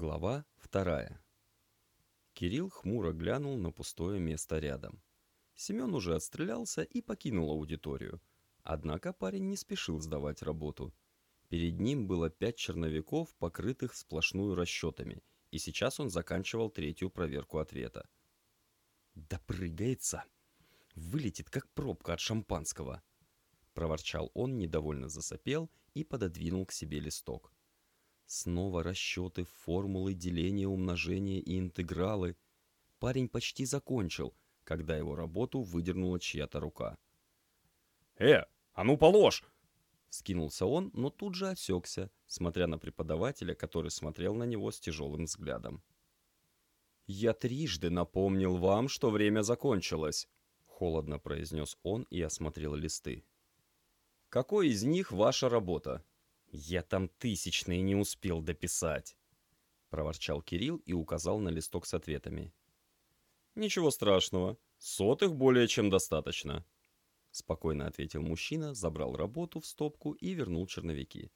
Глава вторая. Кирилл хмуро глянул на пустое место рядом. Семен уже отстрелялся и покинул аудиторию. Однако парень не спешил сдавать работу. Перед ним было пять черновиков, покрытых сплошную расчетами, и сейчас он заканчивал третью проверку ответа. «Допрыгается! Вылетит, как пробка от шампанского!» Проворчал он, недовольно засопел и пододвинул к себе листок. Снова расчеты, формулы деления, умножения и интегралы. Парень почти закончил, когда его работу выдернула чья-то рука. «Э, а ну положь!» Скинулся он, но тут же осекся, смотря на преподавателя, который смотрел на него с тяжелым взглядом. «Я трижды напомнил вам, что время закончилось», — холодно произнес он и осмотрел листы. «Какой из них ваша работа?» «Я там тысячные не успел дописать», — проворчал Кирилл и указал на листок с ответами. «Ничего страшного, сотых более чем достаточно», — спокойно ответил мужчина, забрал работу в стопку и вернул черновики.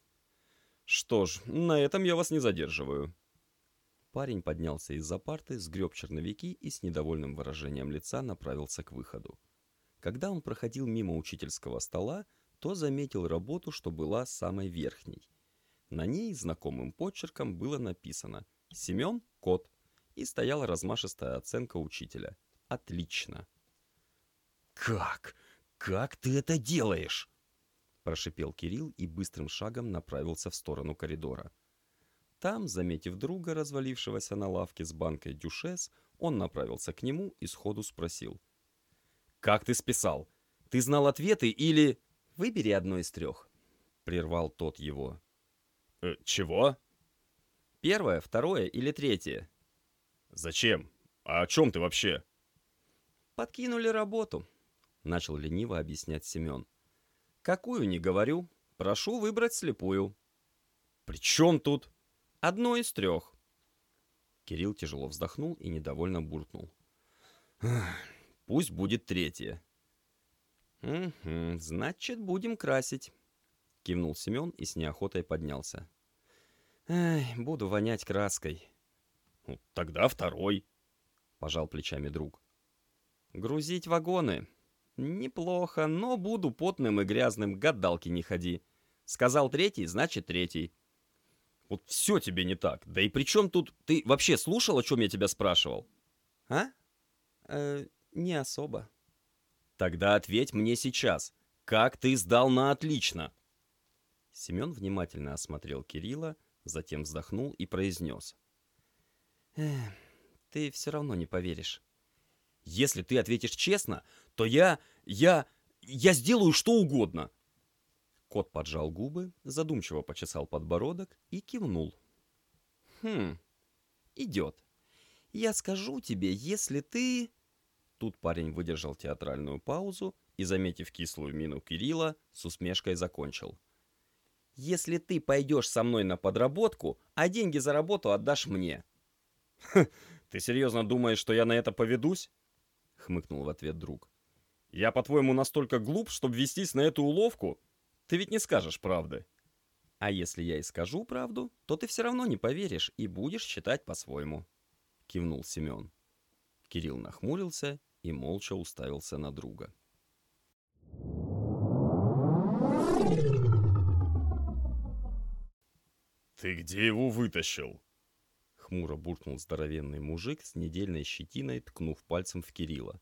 «Что ж, на этом я вас не задерживаю». Парень поднялся из-за парты, сгреб черновики и с недовольным выражением лица направился к выходу. Когда он проходил мимо учительского стола, то заметил работу, что была самой верхней. На ней знакомым почерком было написано «Семен – кот» и стояла размашистая оценка учителя. «Отлично». «Как? Как ты это делаешь?» Прошипел Кирилл и быстрым шагом направился в сторону коридора. Там, заметив друга, развалившегося на лавке с банкой дюшес, он направился к нему и сходу спросил. «Как ты списал? Ты знал ответы или...» Выбери одно из трех», — прервал тот его. Э, «Чего?» «Первое, второе или третье?» «Зачем? А о чем ты вообще?» «Подкинули работу», — начал лениво объяснять Семен. «Какую, не говорю. Прошу выбрать слепую». «При чем тут?» «Одно из трех». Кирилл тяжело вздохнул и недовольно буркнул. «Пусть будет третье». «Угу, значит, будем красить», — кивнул Семен и с неохотой поднялся. «Эй, буду вонять краской». Ну, «Тогда второй», — пожал плечами друг. «Грузить вагоны. Неплохо, но буду потным и грязным, гадалки не ходи. Сказал третий, значит третий». «Вот все тебе не так. Да и при чем тут... Ты вообще слушал, о чем я тебя спрашивал?» «А? Э, не особо». Тогда ответь мне сейчас. Как ты сдал на отлично?» Семен внимательно осмотрел Кирилла, затем вздохнул и произнес. «Эх, ты все равно не поверишь». «Если ты ответишь честно, то я... я... я сделаю что угодно!» Кот поджал губы, задумчиво почесал подбородок и кивнул. «Хм, идет. Я скажу тебе, если ты...» Тут парень выдержал театральную паузу и, заметив кислую мину Кирилла, с усмешкой закончил. «Если ты пойдешь со мной на подработку, а деньги за работу отдашь мне». «Ты серьезно думаешь, что я на это поведусь?» — хмыкнул в ответ друг. «Я, по-твоему, настолько глуп, чтобы вестись на эту уловку? Ты ведь не скажешь правды». «А если я и скажу правду, то ты все равно не поверишь и будешь считать по-своему», — кивнул Семен. Кирилл нахмурился и молча уставился на друга. «Ты где его вытащил?» Хмуро буркнул здоровенный мужик с недельной щетиной, ткнув пальцем в Кирилла.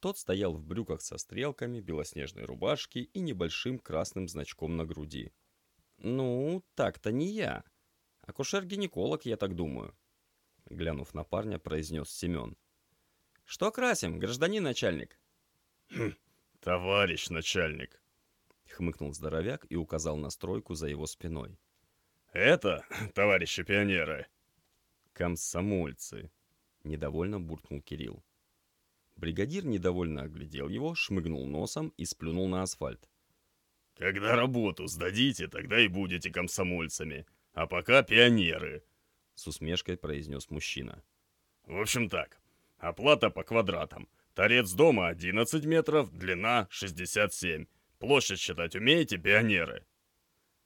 Тот стоял в брюках со стрелками, белоснежной рубашке и небольшим красным значком на груди. «Ну, так-то не я. Акушер-гинеколог, я так думаю», — глянув на парня, произнес Семен. «Что красим, гражданин начальник?» «Хм, товарищ начальник», — хмыкнул здоровяк и указал на стройку за его спиной. «Это, товарищи пионеры?» «Комсомольцы», — недовольно буркнул Кирилл. Бригадир недовольно оглядел его, шмыгнул носом и сплюнул на асфальт. «Когда работу сдадите, тогда и будете комсомольцами, а пока пионеры», — с усмешкой произнес мужчина. «В общем так, Оплата по квадратам. Торец дома 11 метров, длина 67. Площадь считать умеете, пионеры?»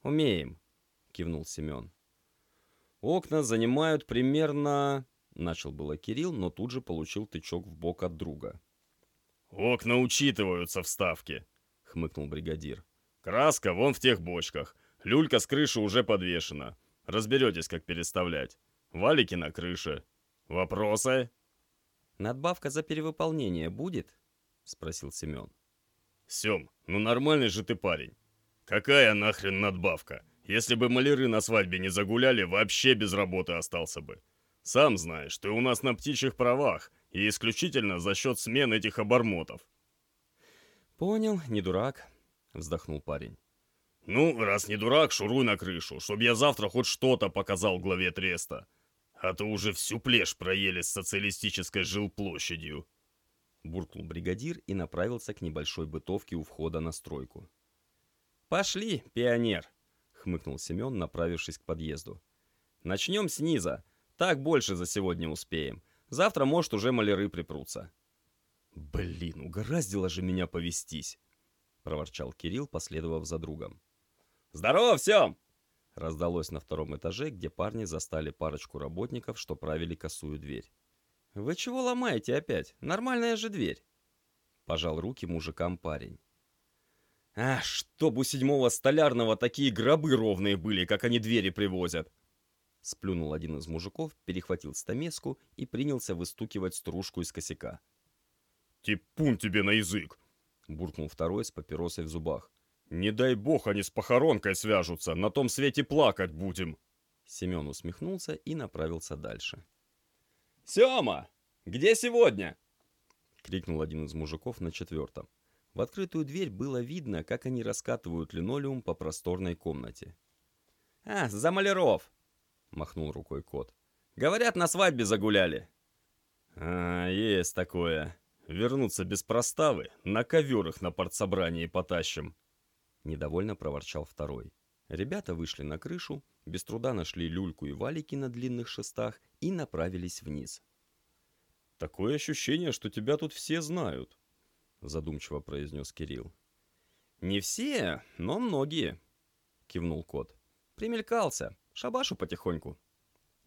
«Умеем», — кивнул Семен. Окна занимают примерно... Начал было Кирилл, но тут же получил тычок в бок от друга. «Окна учитываются в ставке», — хмыкнул бригадир. «Краска вон в тех бочках. Люлька с крыши уже подвешена. Разберетесь, как переставлять. Валики на крыше. Вопросы?» «Надбавка за перевыполнение будет?» — спросил Семен. «Сем, ну нормальный же ты парень. Какая нахрен надбавка? Если бы маляры на свадьбе не загуляли, вообще без работы остался бы. Сам знаешь, ты у нас на птичьих правах, и исключительно за счет смен этих обормотов». «Понял, не дурак», — вздохнул парень. «Ну, раз не дурак, шуруй на крышу, чтобы я завтра хоть что-то показал главе треста. А то уже всю плешь проели с социалистической жилплощадью». Буркнул бригадир и направился к небольшой бытовке у входа на стройку. «Пошли, пионер!» — хмыкнул Семен, направившись к подъезду. «Начнем сниза. Так больше за сегодня успеем. Завтра, может, уже маляры припрутся». «Блин, угораздило же меня повестись!» — проворчал Кирилл, последовав за другом. «Здорово всем!» Раздалось на втором этаже, где парни застали парочку работников, что правили косую дверь. «Вы чего ломаете опять? Нормальная же дверь!» Пожал руки мужикам парень. «А, чтоб у седьмого столярного такие гробы ровные были, как они двери привозят!» Сплюнул один из мужиков, перехватил стамеску и принялся выстукивать стружку из косяка. «Типун тебе на язык!» Буркнул второй с папиросой в зубах. «Не дай бог они с похоронкой свяжутся, на том свете плакать будем!» Семен усмехнулся и направился дальше. «Сема, где сегодня?» Крикнул один из мужиков на четвертом. В открытую дверь было видно, как они раскатывают линолеум по просторной комнате. «А, за маляров!» — махнул рукой кот. «Говорят, на свадьбе загуляли». «А, есть такое. Вернуться без проставы, на ковер их на партсобрании потащим». Недовольно проворчал второй. Ребята вышли на крышу, без труда нашли люльку и валики на длинных шестах и направились вниз. «Такое ощущение, что тебя тут все знают», — задумчиво произнес Кирилл. «Не все, но многие», — кивнул кот. «Примелькался, шабашу потихоньку».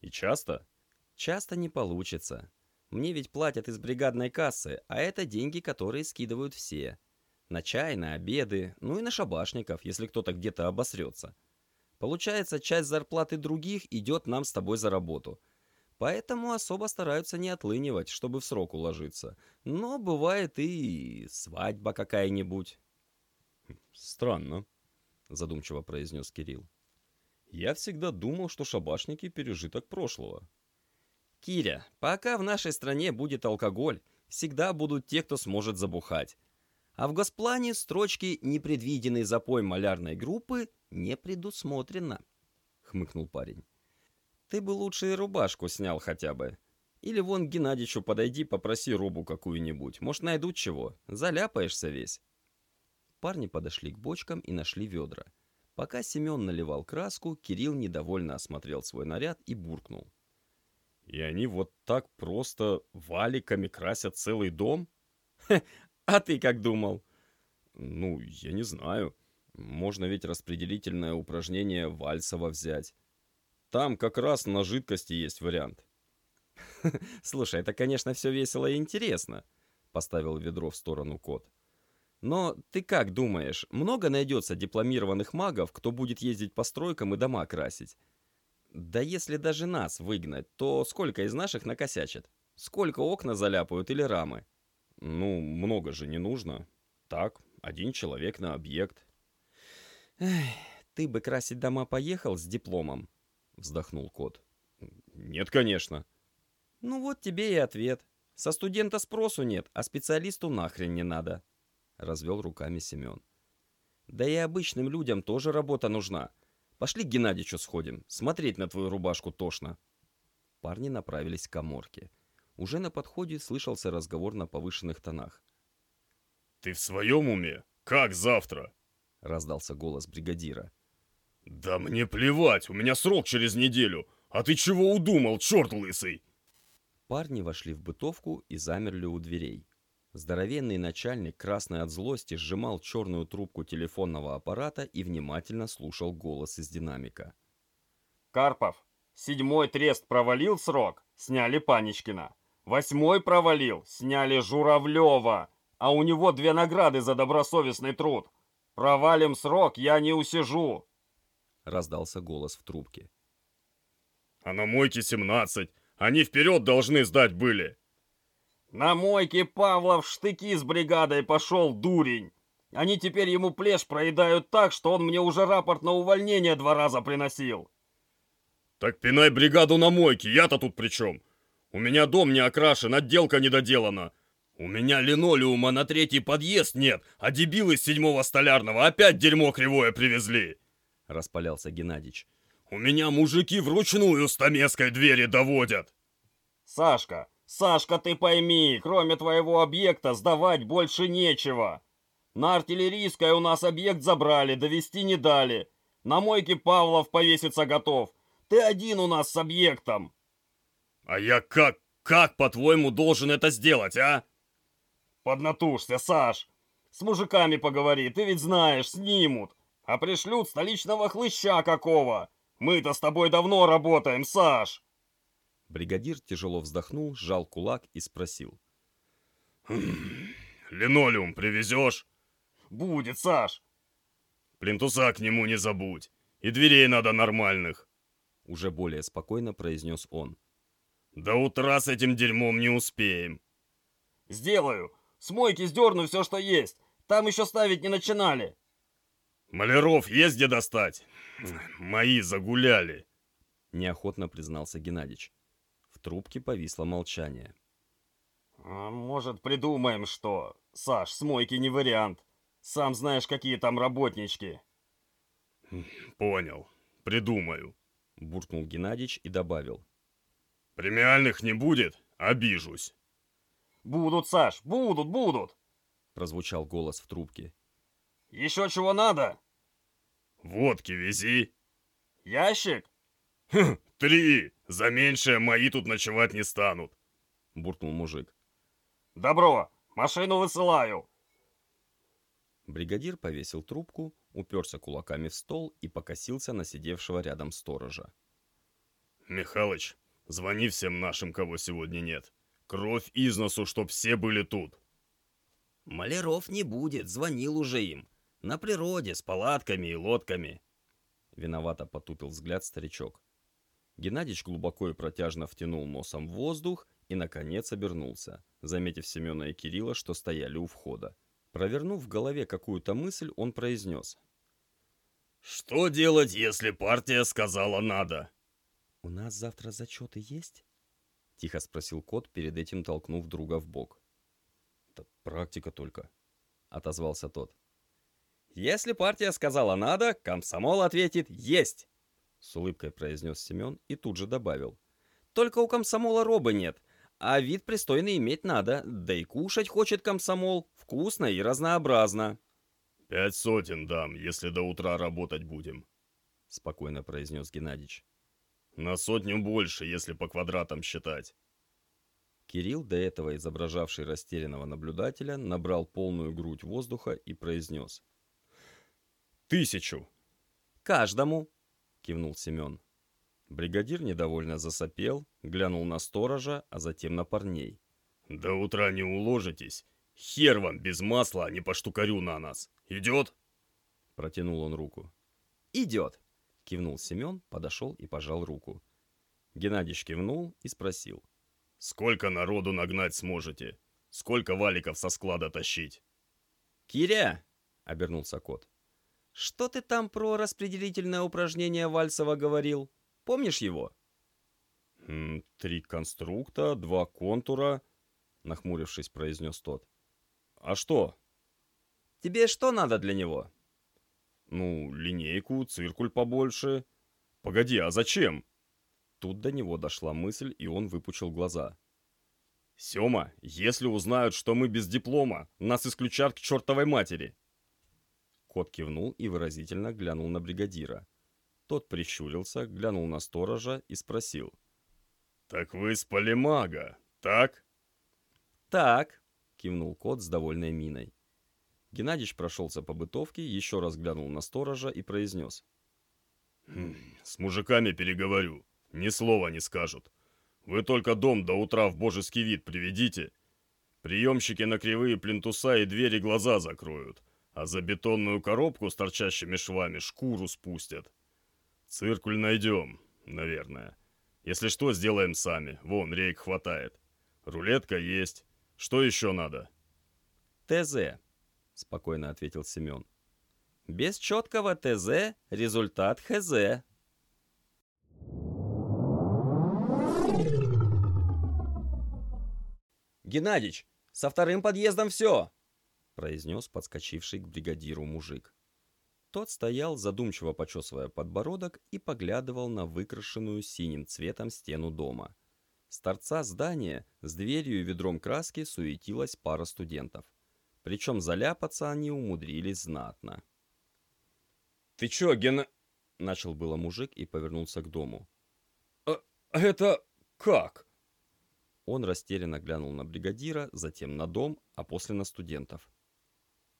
«И часто?» «Часто не получится. Мне ведь платят из бригадной кассы, а это деньги, которые скидывают все. На чай, на обеды, ну и на шабашников, если кто-то где-то обосрется. Получается, часть зарплаты других идет нам с тобой за работу. Поэтому особо стараются не отлынивать, чтобы в срок уложиться. Но бывает и свадьба какая-нибудь. «Странно», — задумчиво произнес Кирилл. «Я всегда думал, что шабашники — пережиток прошлого». «Киря, пока в нашей стране будет алкоголь, всегда будут те, кто сможет забухать. А в госплане строчки «Непредвиденный запой малярной группы» не предусмотрено», — хмыкнул парень. «Ты бы лучше рубашку снял хотя бы. Или вон к Геннадичу подойди, попроси рубу какую-нибудь. Может, найдут чего. Заляпаешься весь». Парни подошли к бочкам и нашли ведра. Пока Семен наливал краску, Кирилл недовольно осмотрел свой наряд и буркнул. «И они вот так просто валиками красят целый дом?» А ты как думал? Ну, я не знаю. Можно ведь распределительное упражнение Вальсова взять. Там как раз на жидкости есть вариант. Слушай, это, конечно, все весело и интересно, поставил ведро в сторону кот. Но ты как думаешь, много найдется дипломированных магов, кто будет ездить по стройкам и дома красить? Да если даже нас выгнать, то сколько из наших накосячат? Сколько окна заляпают или рамы? Ну, много же не нужно. Так, один человек на объект. Эх, ты бы красить дома поехал с дипломом, вздохнул кот. Нет, конечно. Ну вот тебе и ответ. Со студента спросу нет, а специалисту нахрен не надо. Развел руками Семен. Да и обычным людям тоже работа нужна. Пошли к Геннадичу сходим, смотреть на твою рубашку тошно. Парни направились к коморке. Уже на подходе слышался разговор на повышенных тонах. «Ты в своем уме? Как завтра?» — раздался голос бригадира. «Да мне плевать, у меня срок через неделю. А ты чего удумал, черт лысый?» Парни вошли в бытовку и замерли у дверей. Здоровенный начальник, красный от злости, сжимал черную трубку телефонного аппарата и внимательно слушал голос из динамика. «Карпов, Седьмой трест провалил срок, сняли Паничкина. Восьмой провалил, сняли Журавлева. А у него две награды за добросовестный труд. Провалим срок, я не усижу. Раздался голос в трубке. А на мойке 17. Они вперед должны сдать были. На мойке Павлов штыки с бригадой пошел, дурень. Они теперь ему плешь проедают так, что он мне уже рапорт на увольнение два раза приносил. Так пинай бригаду на мойке, я-то тут при чем? У меня дом не окрашен, отделка не доделана. У меня линолеума на третий подъезд нет, а дебилы из седьмого столярного опять дерьмо кривое привезли. Распалялся Геннадич. У меня мужики вручную стамеской двери доводят. Сашка, Сашка, ты пойми, кроме твоего объекта сдавать больше нечего. На артиллерийской у нас объект забрали, довести не дали. На мойке Павлов повеситься готов. Ты один у нас с объектом. А я как, как, по-твоему, должен это сделать, а? Поднатужься, Саш. С мужиками поговори, ты ведь знаешь, снимут. А пришлют столичного хлыща какого. Мы-то с тобой давно работаем, Саш. Бригадир тяжело вздохнул, сжал кулак и спросил. «Линолеум привезешь?» «Будет, Саш!» «Плинтуса к нему не забудь, и дверей надо нормальных!» Уже более спокойно произнес он. «До утра с этим дерьмом не успеем!» «Сделаю! С мойки сдерну все, что есть! Там еще ставить не начинали!» «Маляров есть где достать? Мои загуляли!» Неохотно признался Геннадич трубке повисло молчание. А «Может, придумаем что? Саш, с мойки не вариант. Сам знаешь, какие там работнички». «Понял. Придумаю», — буркнул Геннадич и добавил. «Премиальных не будет? Обижусь». «Будут, Саш, будут, будут!» — прозвучал голос в трубке. «Еще чего надо?» «Водки вези». «Ящик?» «Хм, три! За меньшее мои тут ночевать не станут!» — буркнул мужик. «Добро! Машину высылаю!» Бригадир повесил трубку, уперся кулаками в стол и покосился на сидевшего рядом сторожа. «Михалыч, звони всем нашим, кого сегодня нет. Кровь из носу, чтоб все были тут!» «Маляров не будет, звонил уже им. На природе, с палатками и лодками!» Виновато потупил взгляд старичок. Геннадьевич глубоко и протяжно втянул носом в воздух и, наконец, обернулся, заметив Семена и Кирилла, что стояли у входа. Провернув в голове какую-то мысль, он произнес. «Что делать, если партия сказала надо?» «У нас завтра зачеты есть?» — тихо спросил кот, перед этим толкнув друга в бок. «Да практика только», — отозвался тот. «Если партия сказала надо, комсомол ответит «есть». С улыбкой произнес Семен и тут же добавил. Только у комсомола робы нет, а вид пристойный иметь надо, да и кушать хочет комсомол, вкусно и разнообразно. «Пять сотен дам, если до утра работать будем», — спокойно произнес Геннадьевич. «На сотню больше, если по квадратам считать». Кирилл, до этого изображавший растерянного наблюдателя, набрал полную грудь воздуха и произнес. «Тысячу!» «Каждому!» кивнул Семен. Бригадир недовольно засопел, глянул на сторожа, а затем на парней. «До утра не уложитесь. Хер вам без масла, а не по штукарю на нас. Идет?» Протянул он руку. «Идет!» — кивнул Семен, подошел и пожал руку. Геннадьевич кивнул и спросил. «Сколько народу нагнать сможете? Сколько валиков со склада тащить?» «Киря!» — обернулся кот. Что ты там про распределительное упражнение Вальсова говорил? Помнишь его? «Три конструкта, два контура», — нахмурившись, произнес тот. «А что?» «Тебе что надо для него?» «Ну, линейку, циркуль побольше». «Погоди, а зачем?» Тут до него дошла мысль, и он выпучил глаза. «Сема, если узнают, что мы без диплома, нас исключат к чертовой матери!» Кот кивнул и выразительно глянул на бригадира. Тот прищурился, глянул на сторожа и спросил. «Так вы с полимага, так?» «Так», — кивнул кот с довольной миной. Геннадьевич прошелся по бытовке, еще раз глянул на сторожа и произнес. «Хм, «С мужиками переговорю. Ни слова не скажут. Вы только дом до утра в божеский вид приведите. Приемщики на кривые плинтуса и двери глаза закроют, а за бетонную коробку с торчащими швами шкуру спустят. Циркуль найдем, наверное. Если что, сделаем сами. Вон, рейк хватает. Рулетка есть. Что еще надо? ТЗ, спокойно ответил Семен. Без четкого ТЗ результат ХЗ. Геннадич, со вторым подъездом все, произнес подскочивший к бригадиру мужик. Тот стоял, задумчиво почесывая подбородок и поглядывал на выкрашенную синим цветом стену дома. С торца здания с дверью и ведром краски суетилась пара студентов. Причем заляпаться они умудрились знатно. «Ты чё, Гена...» — начал было мужик и повернулся к дому. «А, а это как?» Он растерянно глянул на бригадира, затем на дом, а после на студентов.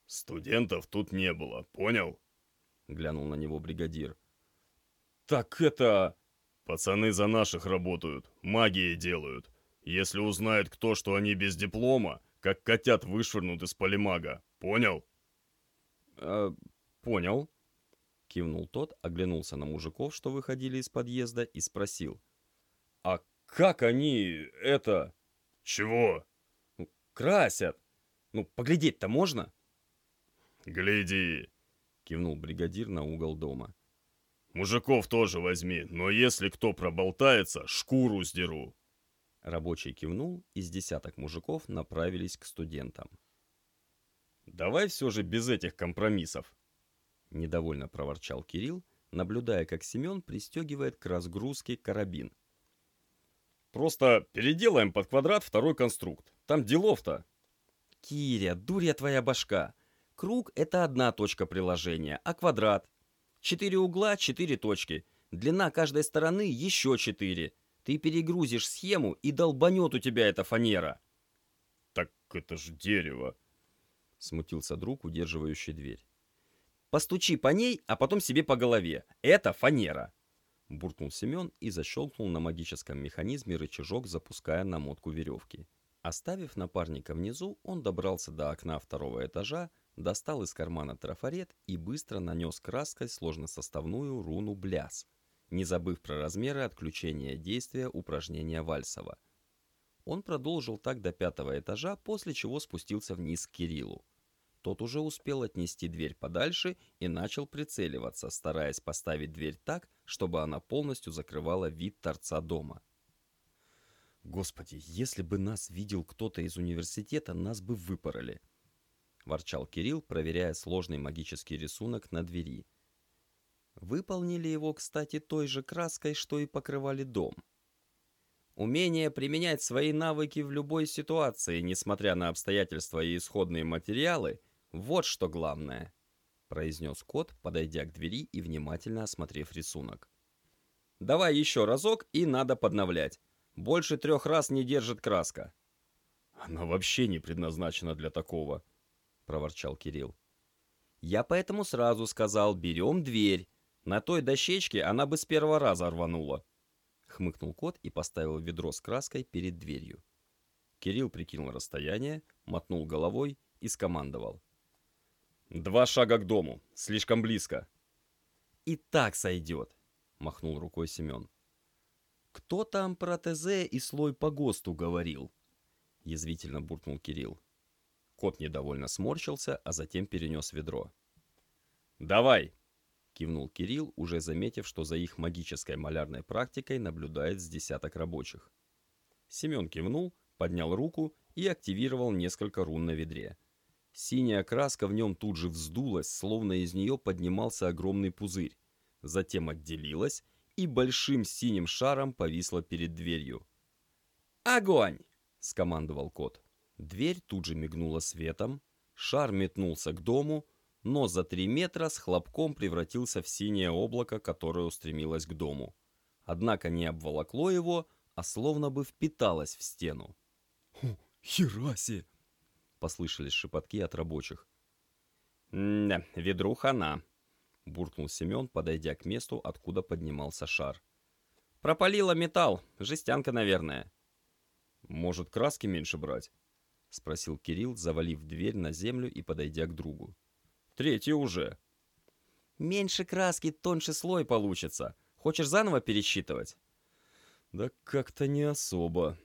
«Студентов тут не было, понял?» — глянул на него бригадир. «Так это...» «Пацаны за наших работают, магией делают. Если узнает кто, что они без диплома, как котят вышвырнут из полимага. Понял?» «Э, «Понял», — кивнул тот, оглянулся на мужиков, что выходили из подъезда, и спросил. «А как они это...» «Чего?» ну, «Красят. Ну, поглядеть-то можно?» «Гляди», — кивнул бригадир на угол дома. «Мужиков тоже возьми, но если кто проболтается, шкуру сдеру». Рабочий кивнул, и с десяток мужиков направились к студентам. «Давай все же без этих компромиссов», — недовольно проворчал Кирилл, наблюдая, как Семен пристегивает к разгрузке карабин. «Просто переделаем под квадрат второй конструкт. Там делов-то». «Киря, дурья твоя башка! Круг — это одна точка приложения, а квадрат? Четыре угла — четыре точки. Длина каждой стороны — еще четыре. Ты перегрузишь схему, и долбанет у тебя эта фанера». «Так это же дерево», — смутился друг, удерживающий дверь. «Постучи по ней, а потом себе по голове. Это фанера!» Буркнул Семен и защелкнул на магическом механизме рычажок, запуская намотку веревки. Оставив напарника внизу, он добрался до окна второго этажа, достал из кармана трафарет и быстро нанес краской сложносоставную руну «Бляс», не забыв про размеры отключения действия упражнения Вальсова. Он продолжил так до пятого этажа, после чего спустился вниз к Кириллу. Тот уже успел отнести дверь подальше и начал прицеливаться, стараясь поставить дверь так, чтобы она полностью закрывала вид торца дома. «Господи, если бы нас видел кто-то из университета, нас бы выпороли!» ворчал Кирилл, проверяя сложный магический рисунок на двери. Выполнили его, кстати, той же краской, что и покрывали дом. Умение применять свои навыки в любой ситуации, несмотря на обстоятельства и исходные материалы, вот что главное, произнес кот, подойдя к двери и внимательно осмотрев рисунок. Давай еще разок и надо подновлять. Больше трех раз не держит краска. Она вообще не предназначена для такого, проворчал Кирилл. Я поэтому сразу сказал, берем дверь. На той дощечке она бы с первого раза рванула. Хмыкнул кот и поставил ведро с краской перед дверью. Кирилл прикинул расстояние, мотнул головой и скомандовал. «Два шага к дому. Слишком близко». «И так сойдет», — махнул рукой Семен. «Кто там про ТЗ и слой по ГОСТу говорил?» — язвительно буркнул Кирилл. Кот недовольно сморщился, а затем перенес ведро. «Давай!» — кивнул Кирилл, уже заметив, что за их магической малярной практикой наблюдает с десяток рабочих. Семен кивнул, поднял руку и активировал несколько рун на ведре. Синяя краска в нем тут же вздулась, словно из нее поднимался огромный пузырь. Затем отделилась и большим синим шаром повисла перед дверью. «Огонь!» — скомандовал кот. Дверь тут же мигнула светом, шар метнулся к дому, но за три метра с хлопком превратился в синее облако, которое устремилось к дому. Однако не обволокло его, а словно бы впиталось в стену. «Хераси!» — послышались шепотки от рабочих. «Да, ведру хана», — буркнул Семен, подойдя к месту, откуда поднимался шар. Пропалила металл. Жестянка, наверное. Может, краски меньше брать? Спросил Кирилл, завалив дверь на землю и подойдя к другу. Третья уже. Меньше краски, тоньше слой получится. Хочешь заново пересчитывать? Да как-то не особо.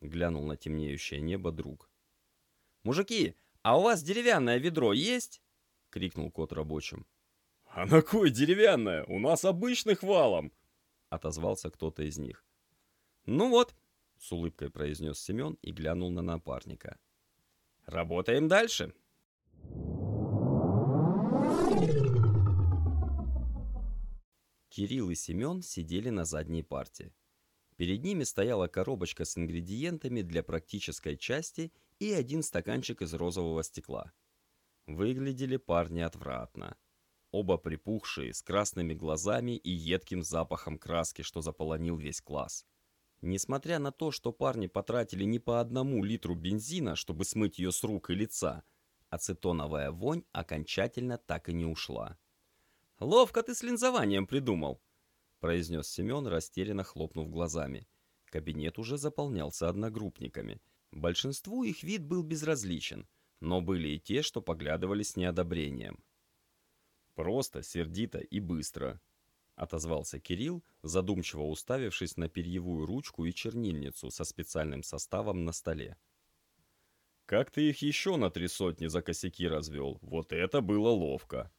Глянул на темнеющее небо друг. Мужики, а у вас деревянное ведро есть? Крикнул кот рабочим. «А на кой деревянное? У нас обычных валом!» Отозвался кто-то из них. «Ну вот», — с улыбкой произнес Семен и глянул на напарника. «Работаем дальше». Кирилл и Семен сидели на задней парте. Перед ними стояла коробочка с ингредиентами для практической части и один стаканчик из розового стекла. Выглядели парни отвратно. Оба припухшие, с красными глазами и едким запахом краски, что заполонил весь класс. Несмотря на то, что парни потратили не по одному литру бензина, чтобы смыть ее с рук и лица, ацетоновая вонь окончательно так и не ушла. «Ловко ты с линзованием придумал», — произнес Семен, растерянно хлопнув глазами. Кабинет уже заполнялся одногруппниками. Большинству их вид был безразличен, но были и те, что поглядывали с неодобрением. Просто, сердито и быстро. Отозвался Кирилл, задумчиво уставившись на перьевую ручку и чернильницу со специальным составом на столе. Как ты их еще на три сотни за косяки развел? Вот это было ловко.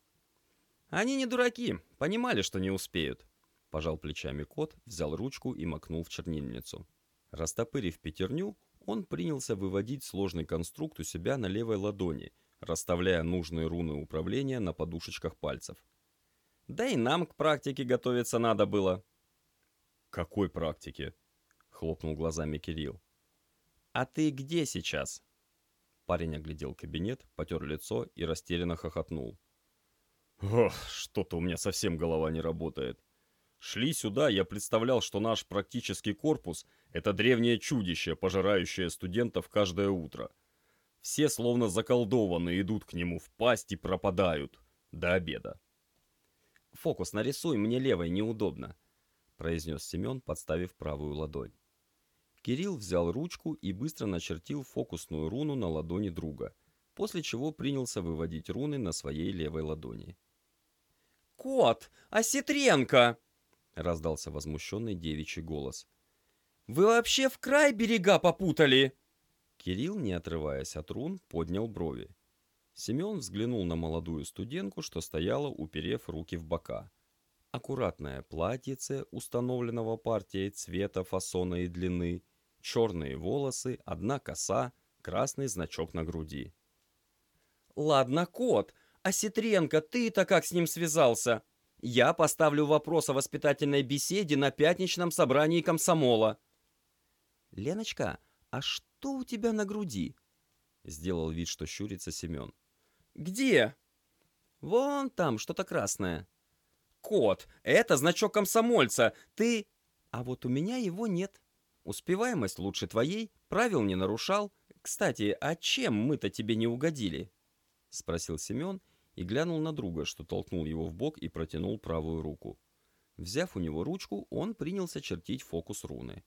Они не дураки, понимали, что не успеют. Пожал плечами кот, взял ручку и макнул в чернильницу. Растопырив пятерню, он принялся выводить сложный конструкт у себя на левой ладони – расставляя нужные руны управления на подушечках пальцев. Да и нам к практике готовиться надо было. «Какой практике?» — хлопнул глазами Кирилл. «А ты где сейчас?» Парень оглядел кабинет, потер лицо и растерянно хохотнул. «Ох, что-то у меня совсем голова не работает. Шли сюда, я представлял, что наш практический корпус — это древнее чудище, пожирающее студентов каждое утро. Все словно заколдованные идут к нему в пасть и пропадают. До обеда. «Фокус нарисуй, мне левой неудобно», — произнес Семен, подставив правую ладонь. Кирилл взял ручку и быстро начертил фокусную руну на ладони друга, после чего принялся выводить руны на своей левой ладони. «Кот! Осетренко!» — раздался возмущенный девичий голос. «Вы вообще в край берега попутали!» Кирилл, не отрываясь от рун, поднял брови. Семен взглянул на молодую студентку, что стояла, уперев руки в бока. Аккуратное платьице, установленного партией цвета, фасона и длины, черные волосы, одна коса, красный значок на груди. «Ладно, кот, Ситренко, ты-то как с ним связался? Я поставлю вопрос о воспитательной беседе на пятничном собрании комсомола». «Леночка, а что?» что у тебя на груди?» Сделал вид, что щурится Семен. «Где?» «Вон там что-то красное». «Кот, это значок комсомольца. Ты...» «А вот у меня его нет. Успеваемость лучше твоей, правил не нарушал. Кстати, а чем мы-то тебе не угодили?» Спросил Семен и глянул на друга, что толкнул его в бок и протянул правую руку. Взяв у него ручку, он принялся чертить фокус руны.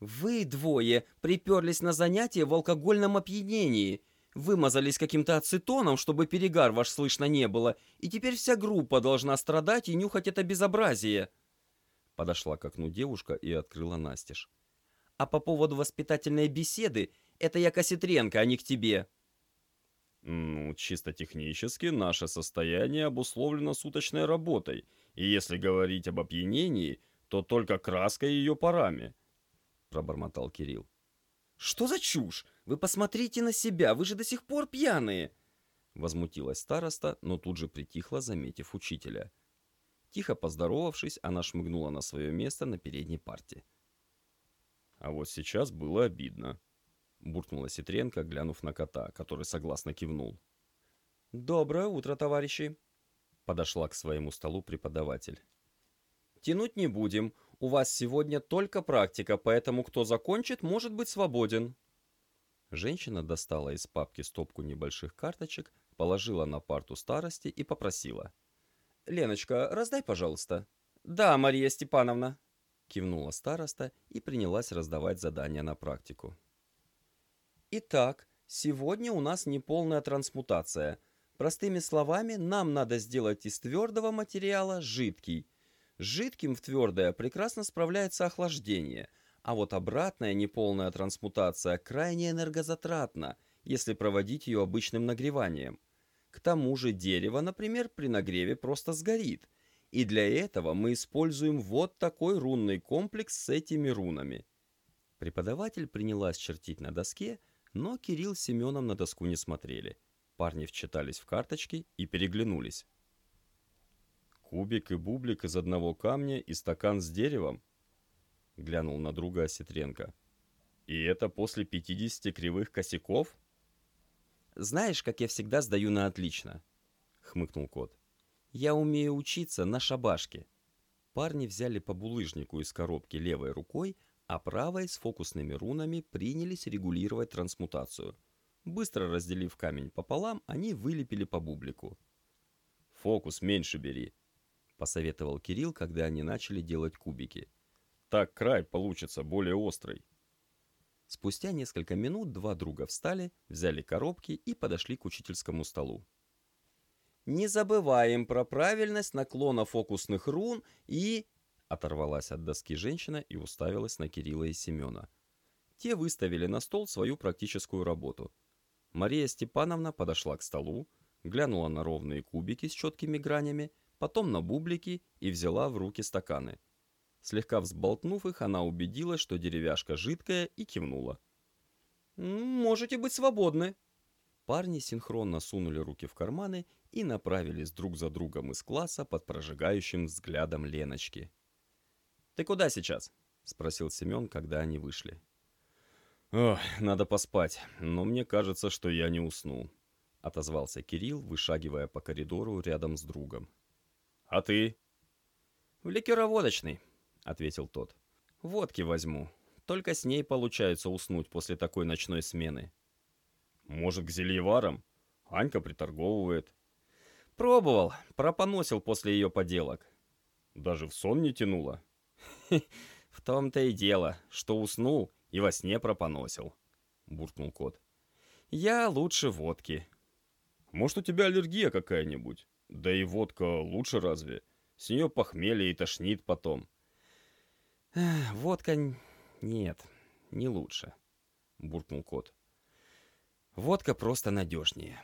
«Вы двое приперлись на занятие в алкогольном опьянении, вымазались каким-то ацетоном, чтобы перегар ваш слышно не было, и теперь вся группа должна страдать и нюхать это безобразие». Подошла к окну девушка и открыла настежь. «А по поводу воспитательной беседы, это я Коситренко, а не к тебе». «Ну, чисто технически наше состояние обусловлено суточной работой, и если говорить об опьянении, то только краской ее парами» пробормотал Кирилл. «Что за чушь? Вы посмотрите на себя, вы же до сих пор пьяные!» Возмутилась староста, но тут же притихла, заметив учителя. Тихо поздоровавшись, она шмыгнула на свое место на передней парте. «А вот сейчас было обидно», — буркнула Ситренко, глянув на кота, который согласно кивнул. «Доброе утро, товарищи!» — подошла к своему столу преподаватель. «Тянуть не будем. У вас сегодня только практика, поэтому кто закончит, может быть свободен». Женщина достала из папки стопку небольших карточек, положила на парту старости и попросила. «Леночка, раздай, пожалуйста. «Да, Мария Степановна», — кивнула староста и принялась раздавать задания на практику. «Итак, сегодня у нас неполная трансмутация. Простыми словами, нам надо сделать из твердого материала жидкий. жидким в твердое прекрасно справляется охлаждение, а вот обратная неполная трансмутация крайне энергозатратна, если проводить ее обычным нагреванием. К тому же дерево, например, при нагреве просто сгорит — и для этого мы используем вот такой рунный комплекс с этими рунами. Преподаватель принялась чертить на доске, но Кирилл с Семеном на доску не смотрели. Парни вчитались в карточки и переглянулись. «Кубик и бублик из одного камня и стакан с деревом?» Глянул на друга Осетренко. «И это после 50 кривых косяков?» «Знаешь, как я всегда сдаю на отлично», — хмыкнул кот. Я умею учиться на шабашке. Парни взяли по булыжнику из коробки левой рукой, а правой с фокусными рунами принялись регулировать трансмутацию. Быстро разделив камень пополам, они вылепили по бублику. «Фокус меньше бери», — посоветовал Кирилл, когда они начали делать кубики. «Так край получится более острый». Спустя несколько минут два друга встали, взяли коробки и подошли к учительскому столу. Не забываем про правильность наклона фокусных рун и... Оторвалась от доски женщина и уставилась на Кирилла и Семена. Те выставили на стол свою практическую работу. Мария Степановна подошла к столу, глянула на ровные кубики с четкими гранями, потом на бублики и взяла в руки стаканы. Слегка взболтнув их, она убедилась, что деревяшка жидкая, и кивнула. «Можете быть свободны», Парни синхронно сунули руки в карманы и направились друг за другом из класса под прожигающим взглядом Леночки. «Ты куда сейчас?» — спросил Семен, когда они вышли. «Ох, надо поспать, но мне кажется, что я не усну», — отозвался Кирилл, вышагивая по коридору рядом с другом. «А ты?» «В ликероводочный», — ответил тот. «Водки возьму. Только с ней получается уснуть после такой ночной смены». Может, к зельеварам? Анька приторговывает. Пробовал, пропоносил после ее поделок. Даже в сон не тянуло? В том-то и дело, что уснул и во сне пропоносил, буркнул кот. Я лучше водки. Может, у тебя аллергия какая-нибудь? Да и водка лучше разве? С нее похмелье и тошнит потом. Водка нет, не лучше, буркнул кот. Водка просто надежнее.